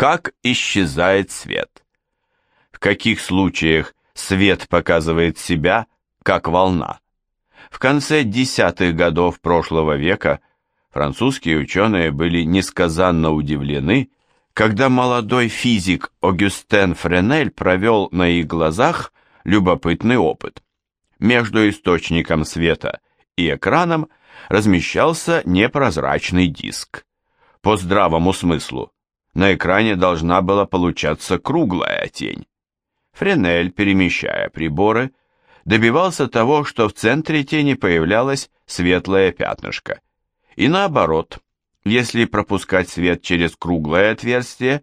Как исчезает свет? В каких случаях свет показывает себя как волна? В конце десятых годов прошлого века французские ученые были несказанно удивлены, когда молодой физик Огюстен Френель провел на их глазах любопытный опыт. Между источником света и экраном размещался непрозрачный диск. По здравому смыслу, на экране должна была получаться круглая тень. Френель, перемещая приборы, добивался того, что в центре тени появлялось светлое пятнышко. И наоборот, если пропускать свет через круглое отверстие,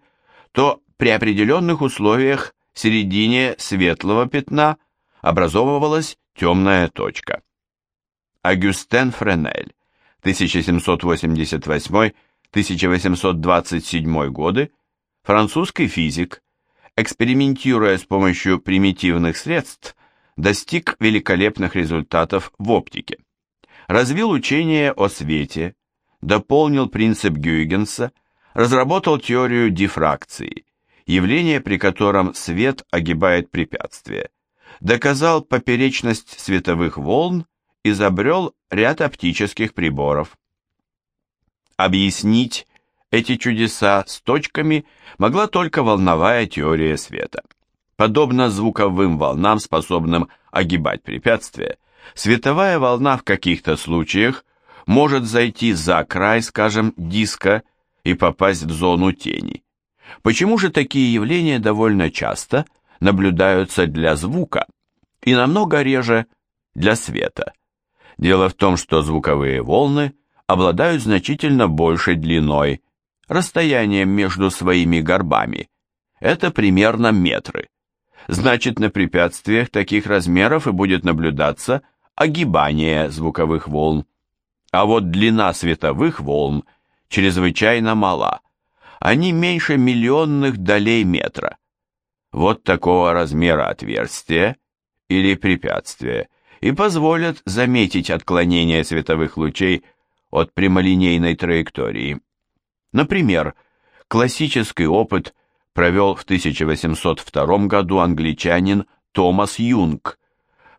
то при определенных условиях в середине светлого пятна образовывалась темная точка. Агюстен Френель, 1788-1827 годы, французский физик, экспериментируя с помощью примитивных средств, достиг великолепных результатов в оптике. Развил учение о свете, дополнил принцип Гюйгенса, разработал теорию дифракции, явление, при котором свет огибает препятствие, доказал поперечность световых волн, изобрел ряд оптических приборов. Объяснить эти чудеса с точками могла только волновая теория света. Подобно звуковым волнам, способным огибать препятствия, световая волна в каких-то случаях может зайти за край, скажем, диска и попасть в зону тени. Почему же такие явления довольно часто наблюдаются для звука и намного реже для света? Дело в том, что звуковые волны обладают значительно большей длиной, расстоянием между своими горбами. Это примерно метры. Значит, на препятствиях таких размеров и будет наблюдаться огибание звуковых волн. А вот длина световых волн чрезвычайно мала. Они меньше миллионных долей метра. Вот такого размера отверстия или препятствия и позволят заметить отклонение световых лучей от прямолинейной траектории. Например, классический опыт провел в 1802 году англичанин Томас Юнг,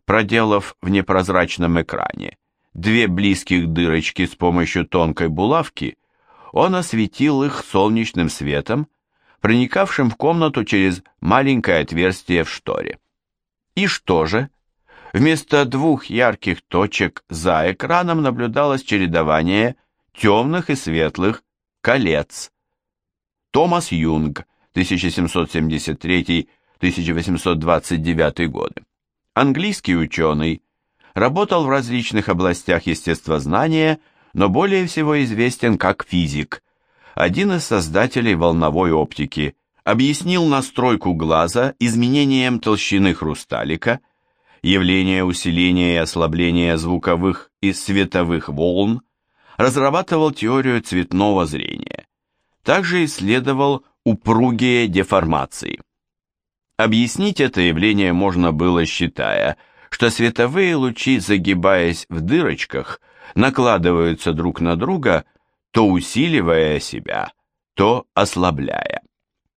проделав в непрозрачном экране две близких дырочки с помощью тонкой булавки, он осветил их солнечным светом, проникавшим в комнату через маленькое отверстие в шторе. И что же? Вместо двух ярких точек за экраном наблюдалось чередование темных и светлых колец. Томас Юнг, 1773-1829 годы. Английский ученый, работал в различных областях естествознания, но более всего известен как физик. Один из создателей волновой оптики объяснил настройку глаза изменением толщины хрусталика, явление усиления и ослабления звуковых и световых волн, разрабатывал теорию цветного зрения. Также исследовал упругие деформации. Объяснить это явление можно было, считая, что световые лучи, загибаясь в дырочках, накладываются друг на друга, то усиливая себя, то ослабляя.